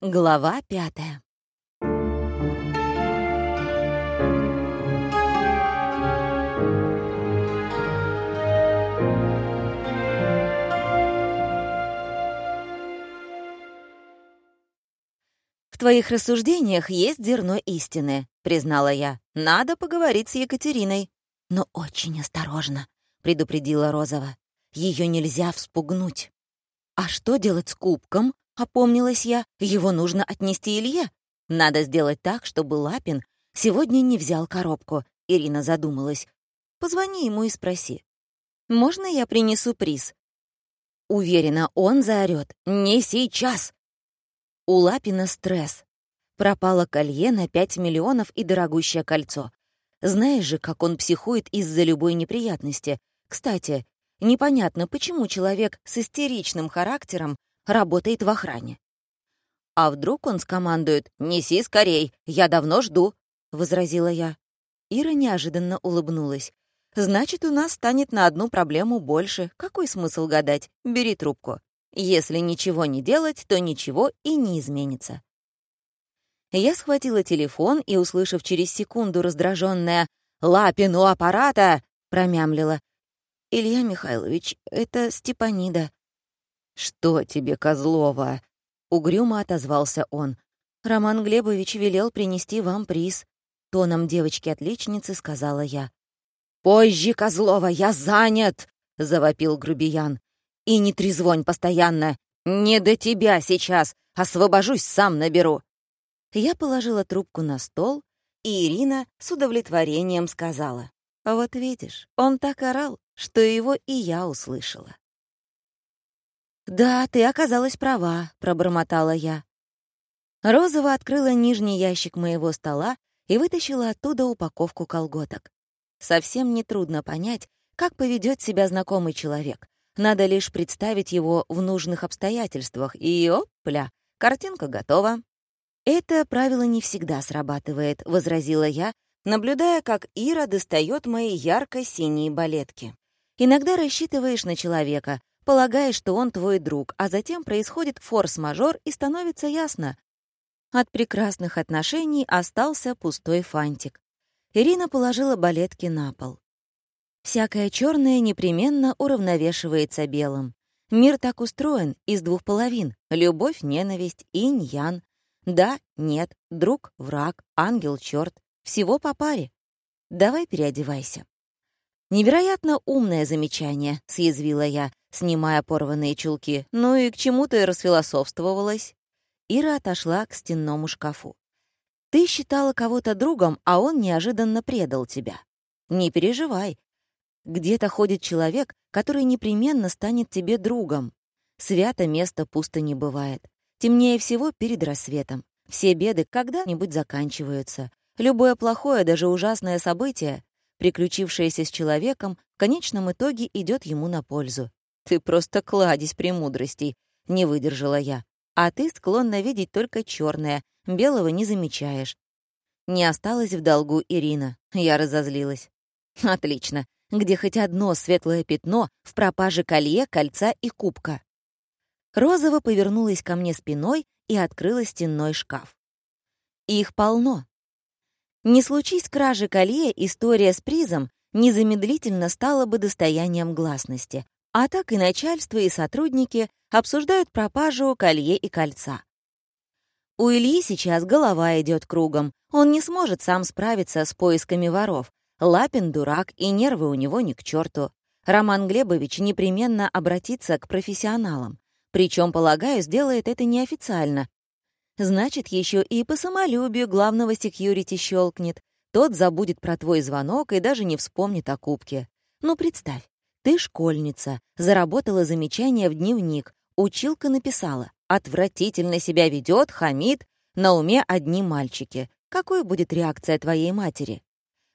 Глава пятая. «В твоих рассуждениях есть зерно истины», — признала я. «Надо поговорить с Екатериной». «Но очень осторожно», — предупредила Розова. Ее нельзя вспугнуть». «А что делать с кубком?» Опомнилась я, его нужно отнести Илье. Надо сделать так, чтобы Лапин сегодня не взял коробку. Ирина задумалась. Позвони ему и спроси. «Можно я принесу приз?» Уверена, он заорёт. «Не сейчас!» У Лапина стресс. Пропало колье на 5 миллионов и дорогущее кольцо. Знаешь же, как он психует из-за любой неприятности. Кстати, непонятно, почему человек с истеричным характером работает в охране. А вдруг он скомандует «Неси скорей, я давно жду», — возразила я. Ира неожиданно улыбнулась. «Значит, у нас станет на одну проблему больше. Какой смысл гадать? Бери трубку. Если ничего не делать, то ничего и не изменится». Я схватила телефон и, услышав через секунду раздраженное «Лапину аппарата!» промямлила. «Илья Михайлович, это Степанида. «Что тебе, Козлова?» — угрюмо отозвался он. «Роман Глебович велел принести вам приз», — тоном девочки-отличницы сказала я. «Позже, Козлова, я занят!» — завопил грубиян. «И не трезвонь постоянно! Не до тебя сейчас! Освобожусь, сам наберу!» Я положила трубку на стол, и Ирина с удовлетворением сказала. «Вот видишь, он так орал, что его и я услышала». «Да, ты оказалась права», — пробормотала я. Розова открыла нижний ящик моего стола и вытащила оттуда упаковку колготок. Совсем нетрудно понять, как поведет себя знакомый человек. Надо лишь представить его в нужных обстоятельствах, и опля, картинка готова. «Это правило не всегда срабатывает», — возразила я, наблюдая, как Ира достает мои ярко-синие балетки. «Иногда рассчитываешь на человека, полагая, что он твой друг, а затем происходит форс-мажор и становится ясно. От прекрасных отношений остался пустой фантик. Ирина положила балетки на пол. Всякое черное непременно уравновешивается белым. Мир так устроен, из двух половин — любовь, ненависть, инь-ян. Да, нет, друг, враг, ангел, черт. Всего по паре. Давай переодевайся. «Невероятно умное замечание», — съязвила я, снимая порванные чулки. «Ну и к чему ты расфилософствовалась?» Ира отошла к стенному шкафу. «Ты считала кого-то другом, а он неожиданно предал тебя. Не переживай. Где-то ходит человек, который непременно станет тебе другом. Свято место пусто не бывает. Темнее всего перед рассветом. Все беды когда-нибудь заканчиваются. Любое плохое, даже ужасное событие приключившееся с человеком, в конечном итоге идет ему на пользу. «Ты просто кладезь премудростей», — не выдержала я. «А ты склонна видеть только черное, белого не замечаешь». Не осталось в долгу Ирина. Я разозлилась. «Отлично. Где хоть одно светлое пятно в пропаже колье, кольца и кубка?» Розова повернулась ко мне спиной и открыла стенной шкаф. «Их полно. Не случись кражи колье, история с призом незамедлительно стала бы достоянием гласности. А так и начальство, и сотрудники обсуждают пропажу колье и кольца. У Ильи сейчас голова идет кругом. Он не сможет сам справиться с поисками воров. Лапин дурак, и нервы у него ни к черту. Роман Глебович непременно обратится к профессионалам. Причем, полагаю, сделает это неофициально, Значит, еще и по самолюбию главного секьюрити щелкнет. Тот забудет про твой звонок и даже не вспомнит о кубке. Ну, представь, ты школьница, заработала замечание в дневник. Училка написала «Отвратительно себя ведет, хамит, на уме одни мальчики». Какой будет реакция твоей матери?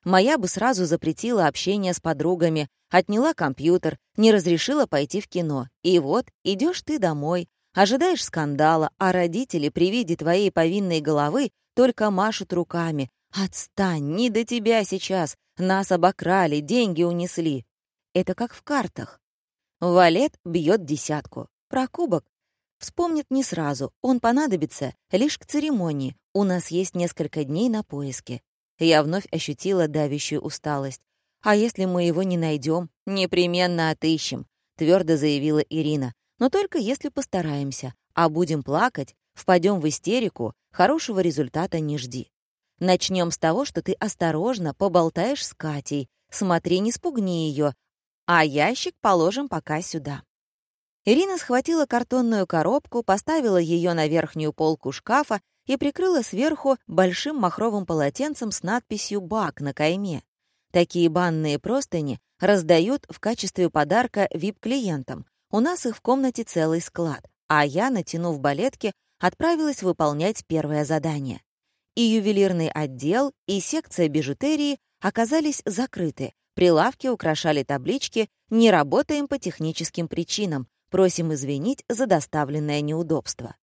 Моя бы сразу запретила общение с подругами, отняла компьютер, не разрешила пойти в кино. И вот, идешь ты домой, Ожидаешь скандала, а родители при виде твоей повинной головы только машут руками. «Отстань, не до тебя сейчас! Нас обокрали, деньги унесли!» Это как в картах. Валет бьет десятку. Про кубок. Вспомнит не сразу, он понадобится лишь к церемонии. У нас есть несколько дней на поиски. Я вновь ощутила давящую усталость. «А если мы его не найдем, непременно отыщем», — твердо заявила Ирина. «Но только если постараемся. А будем плакать, впадем в истерику, хорошего результата не жди. Начнем с того, что ты осторожно поболтаешь с Катей. Смотри, не спугни ее, а ящик положим пока сюда». Ирина схватила картонную коробку, поставила ее на верхнюю полку шкафа и прикрыла сверху большим махровым полотенцем с надписью «Бак» на кайме. Такие банные простыни раздают в качестве подарка VIP-клиентам. У нас их в комнате целый склад, а я, натянув балетки, отправилась выполнять первое задание. И ювелирный отдел, и секция бижутерии оказались закрыты, прилавки украшали таблички «Не работаем по техническим причинам», Просим извинить за доставленное неудобство.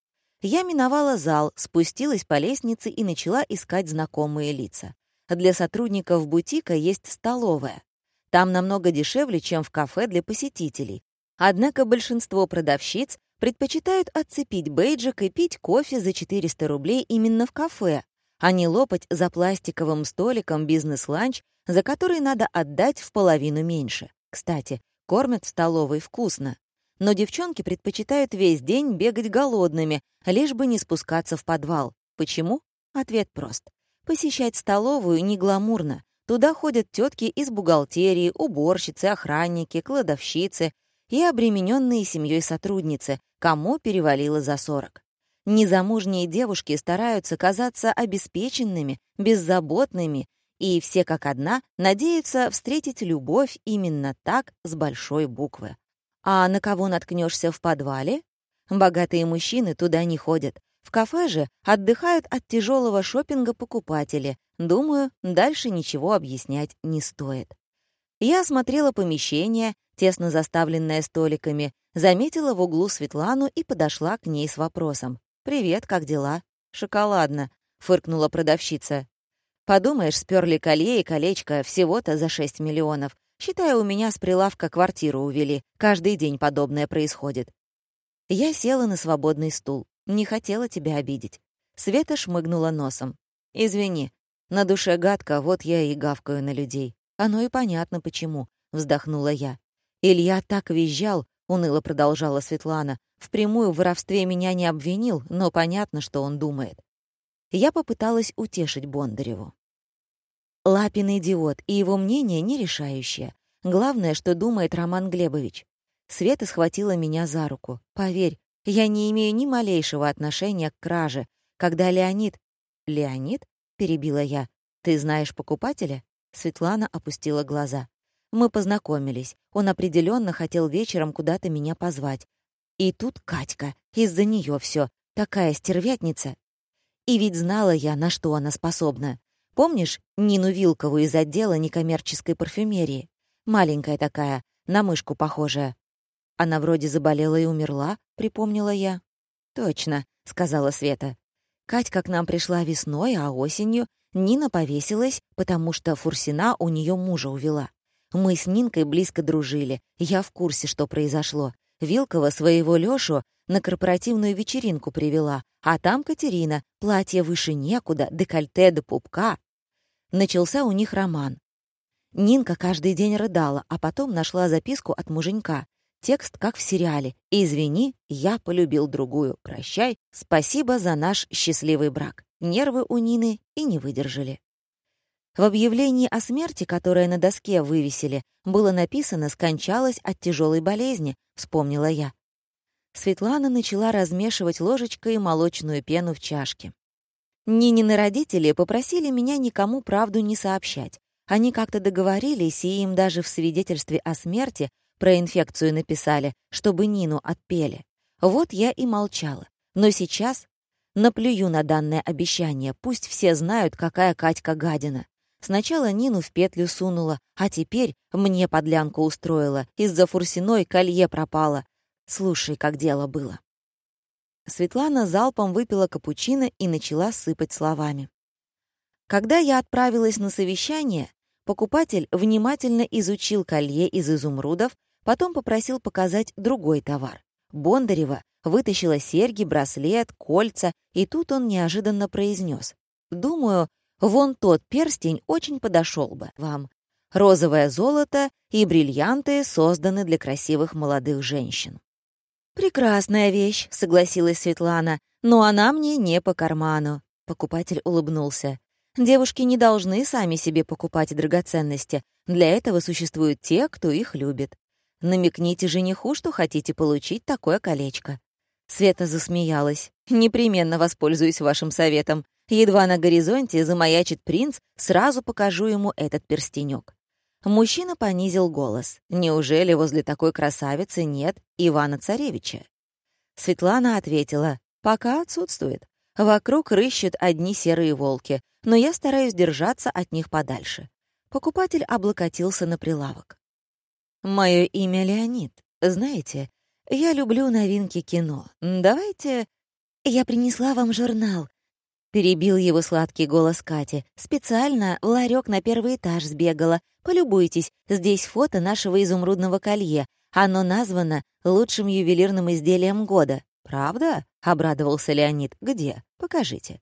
Я миновала зал, спустилась по лестнице и начала искать знакомые лица. Для сотрудников бутика есть столовая. Там намного дешевле, чем в кафе для посетителей. Однако большинство продавщиц предпочитают отцепить бейджик и пить кофе за 400 рублей именно в кафе, а не лопать за пластиковым столиком бизнес-ланч, за который надо отдать в половину меньше. Кстати, кормят в столовой вкусно но девчонки предпочитают весь день бегать голодными, лишь бы не спускаться в подвал. Почему? Ответ прост. Посещать столовую не гламурно. Туда ходят тетки из бухгалтерии, уборщицы, охранники, кладовщицы и обремененные семьей сотрудницы, кому перевалило за 40. Незамужние девушки стараются казаться обеспеченными, беззаботными, и все как одна надеются встретить любовь именно так, с большой буквы. А на кого наткнешься в подвале? Богатые мужчины туда не ходят. В кафе же отдыхают от тяжелого шопинга покупатели. Думаю, дальше ничего объяснять не стоит. Я осмотрела помещение, тесно заставленное столиками, заметила в углу Светлану и подошла к ней с вопросом. «Привет, как дела?» «Шоколадно», — фыркнула продавщица. «Подумаешь, сперли колье и колечко всего-то за 6 миллионов. Считай, у меня с прилавка квартиру увели. Каждый день подобное происходит. Я села на свободный стул. Не хотела тебя обидеть. Света шмыгнула носом. «Извини, на душе гадко, вот я и гавкаю на людей. Оно и понятно, почему», — вздохнула я. «Илья так визжал», — уныло продолжала Светлана. «Впрямую в воровстве меня не обвинил, но понятно, что он думает». Я попыталась утешить Бондареву. Лапин идиот, и его мнение не решающее. Главное, что думает Роман Глебович. Света схватила меня за руку. Поверь, я не имею ни малейшего отношения к краже. Когда Леонид... Леонид? Перебила я. Ты знаешь покупателя? Светлана опустила глаза. Мы познакомились. Он определенно хотел вечером куда-то меня позвать. И тут Катька. Из-за нее все. Такая стервятница. И ведь знала я, на что она способна. Помнишь Нину Вилкову из отдела некоммерческой парфюмерии? Маленькая такая, на мышку похожая. Она вроде заболела и умерла, припомнила я. «Точно», — сказала Света. Катька к нам пришла весной, а осенью Нина повесилась, потому что Фурсина у нее мужа увела. Мы с Нинкой близко дружили, я в курсе, что произошло. Вилкова своего Лёшу на корпоративную вечеринку привела, а там Катерина, платье выше некуда, декольте до пупка. Начался у них роман. Нинка каждый день рыдала, а потом нашла записку от муженька. Текст как в сериале. «Извини, я полюбил другую. Прощай. Спасибо за наш счастливый брак». Нервы у Нины и не выдержали. В объявлении о смерти, которое на доске вывесили, было написано «скончалась от тяжелой болезни», — вспомнила я. Светлана начала размешивать ложечкой молочную пену в чашке. Нинины родители попросили меня никому правду не сообщать. Они как-то договорились, и им даже в свидетельстве о смерти про инфекцию написали, чтобы Нину отпели. Вот я и молчала. Но сейчас наплюю на данное обещание, пусть все знают, какая Катька гадина. Сначала Нину в петлю сунула, а теперь мне подлянку устроила. Из-за фурсиной колье пропало. Слушай, как дело было». Светлана залпом выпила капучино и начала сыпать словами. Когда я отправилась на совещание, покупатель внимательно изучил колье из изумрудов, потом попросил показать другой товар. Бондарева вытащила серьги, браслет, кольца, и тут он неожиданно произнес: «Думаю, вон тот перстень очень подошел бы вам. Розовое золото и бриллианты созданы для красивых молодых женщин». «Прекрасная вещь», — согласилась Светлана, «но она мне не по карману». Покупатель улыбнулся. «Девушки не должны сами себе покупать драгоценности. Для этого существуют те, кто их любит. Намекните жениху, что хотите получить такое колечко». Света засмеялась. «Непременно воспользуюсь вашим советом. Едва на горизонте замаячит принц, сразу покажу ему этот перстенек. Мужчина понизил голос. «Неужели возле такой красавицы нет Ивана-Царевича?» Светлана ответила. «Пока отсутствует. Вокруг рыщут одни серые волки, но я стараюсь держаться от них подальше». Покупатель облокотился на прилавок. Мое имя Леонид. Знаете, я люблю новинки кино. Давайте... Я принесла вам журнал. Перебил его сладкий голос Кати. Специально в ларек на первый этаж сбегала. Полюбуйтесь, здесь фото нашего изумрудного колье. Оно названо лучшим ювелирным изделием года. «Правда?» — обрадовался Леонид. «Где? Покажите».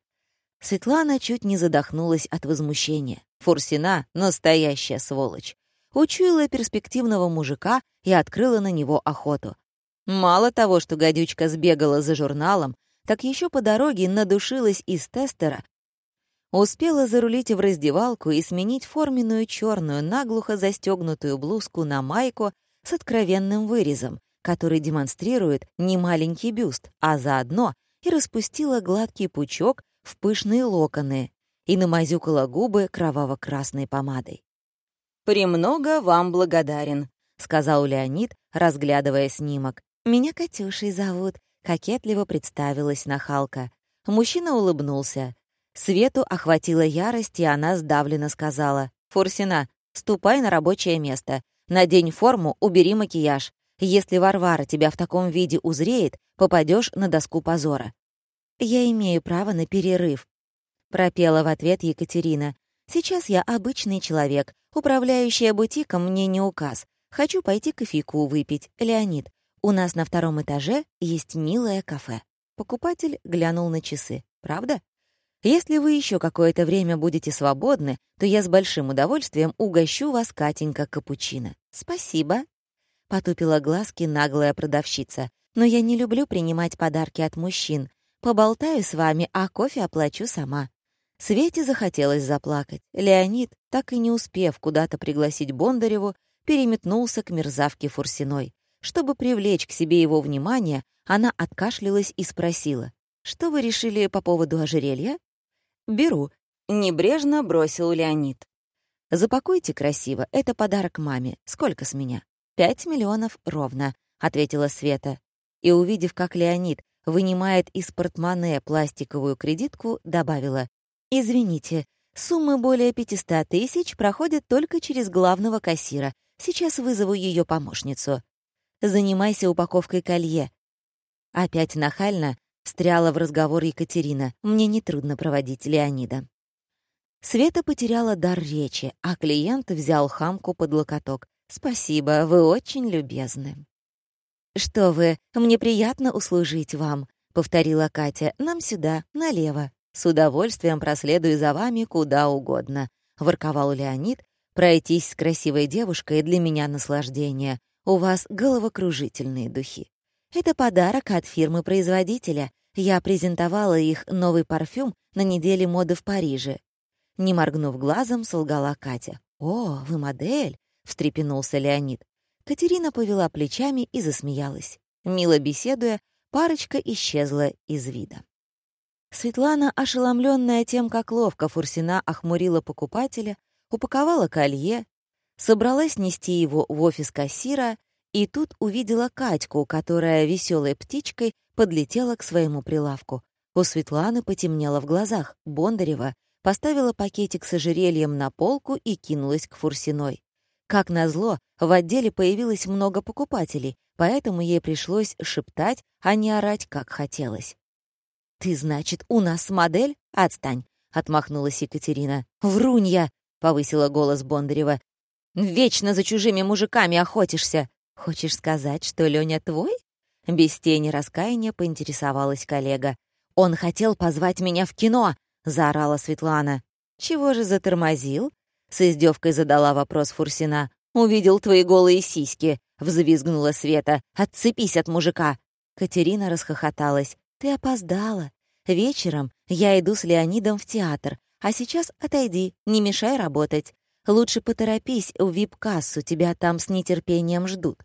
Светлана чуть не задохнулась от возмущения. Фурсина — настоящая сволочь учуяла перспективного мужика и открыла на него охоту. Мало того, что гадючка сбегала за журналом, так еще по дороге надушилась из тестера, успела зарулить в раздевалку и сменить форменную черную наглухо застегнутую блузку на майку с откровенным вырезом, который демонстрирует немаленький бюст, а заодно и распустила гладкий пучок в пышные локоны и намазюкала губы кроваво-красной помадой. «Премного вам благодарен», — сказал Леонид, разглядывая снимок. «Меня Катюшей зовут», — кокетливо представилась нахалка. Мужчина улыбнулся. Свету охватила ярость, и она сдавленно сказала. «Фурсина, ступай на рабочее место. Надень форму, убери макияж. Если Варвара тебя в таком виде узреет, попадешь на доску позора». «Я имею право на перерыв», — пропела в ответ Екатерина. «Сейчас я обычный человек, Управляющая бутиком мне не указ. Хочу пойти кофейку выпить. Леонид, у нас на втором этаже есть милое кафе. Покупатель глянул на часы. Правда? Если вы еще какое-то время будете свободны, то я с большим удовольствием угощу вас, Катенька, капучино. Спасибо. Потупила глазки наглая продавщица. Но я не люблю принимать подарки от мужчин. Поболтаю с вами, а кофе оплачу сама. Свете захотелось заплакать. Леонид, так и не успев куда-то пригласить Бондареву, переметнулся к мерзавке Фурсиной. Чтобы привлечь к себе его внимание, она откашлялась и спросила, «Что вы решили по поводу ожерелья?» «Беру», — небрежно бросил Леонид. «Запакуйте красиво, это подарок маме. Сколько с меня?» «Пять миллионов ровно», — ответила Света. И, увидев, как Леонид вынимает из портмоне пластиковую кредитку, добавила, «Извините, суммы более 500 тысяч проходят только через главного кассира. Сейчас вызову ее помощницу. Занимайся упаковкой колье». Опять нахально встряла в разговор Екатерина. «Мне нетрудно проводить Леонида». Света потеряла дар речи, а клиент взял хамку под локоток. «Спасибо, вы очень любезны». «Что вы, мне приятно услужить вам», — повторила Катя. «Нам сюда, налево». С удовольствием проследую за вами куда угодно», — ворковал Леонид. «Пройтись с красивой девушкой для меня наслаждение. У вас головокружительные духи. Это подарок от фирмы-производителя. Я презентовала их новый парфюм на неделе моды в Париже». Не моргнув глазом, солгала Катя. «О, вы модель!» — встрепенулся Леонид. Катерина повела плечами и засмеялась. Мило беседуя, парочка исчезла из вида. Светлана, ошеломленная тем, как ловко Фурсина охмурила покупателя, упаковала колье, собралась нести его в офис кассира и тут увидела Катьку, которая веселой птичкой подлетела к своему прилавку. У Светланы потемнело в глазах. Бондарева поставила пакетик с ожерельем на полку и кинулась к Фурсиной. Как назло, в отделе появилось много покупателей, поэтому ей пришлось шептать, а не орать, как хотелось. «Ты, значит, у нас модель? Отстань!» — отмахнулась Екатерина. «Врунья!» — повысила голос Бондарева. «Вечно за чужими мужиками охотишься!» «Хочешь сказать, что Лёня твой?» Без тени раскаяния поинтересовалась коллега. «Он хотел позвать меня в кино!» — заорала Светлана. «Чего же затормозил?» — с издевкой задала вопрос Фурсина. «Увидел твои голые сиськи!» — взвизгнула Света. «Отцепись от мужика!» Катерина расхохоталась. «Ты опоздала. Вечером я иду с Леонидом в театр, а сейчас отойди, не мешай работать. Лучше поторопись в вип-кассу, тебя там с нетерпением ждут».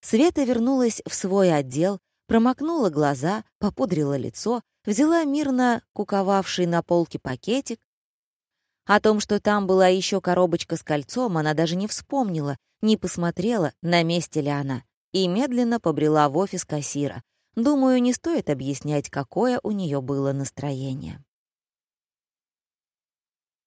Света вернулась в свой отдел, промокнула глаза, попудрила лицо, взяла мирно куковавший на полке пакетик. О том, что там была еще коробочка с кольцом, она даже не вспомнила, не посмотрела, на месте ли она, и медленно побрела в офис кассира. Думаю, не стоит объяснять, какое у нее было настроение.